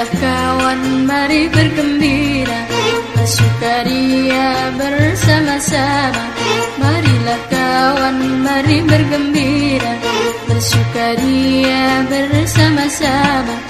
Sudah kawan mari bergembira. Bersukaria bersama-sama. Marilah kawan mari bergembira. Bersukaria bersama-sama.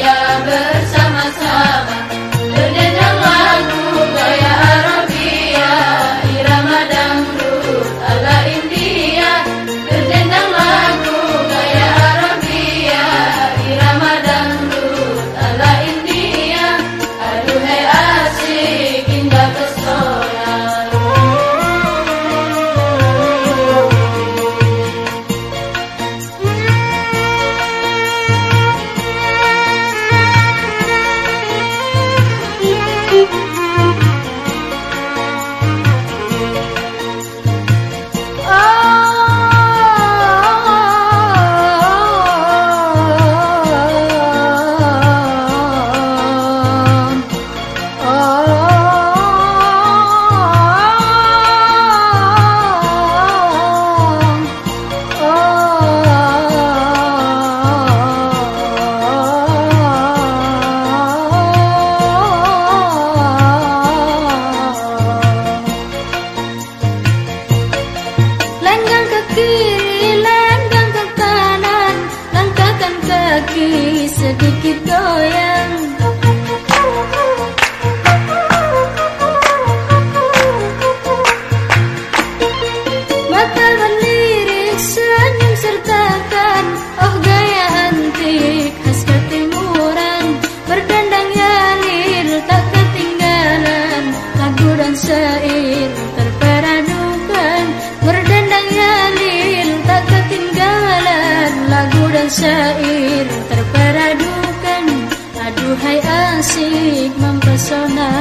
syair terperadukan. Aduhai asik mempesona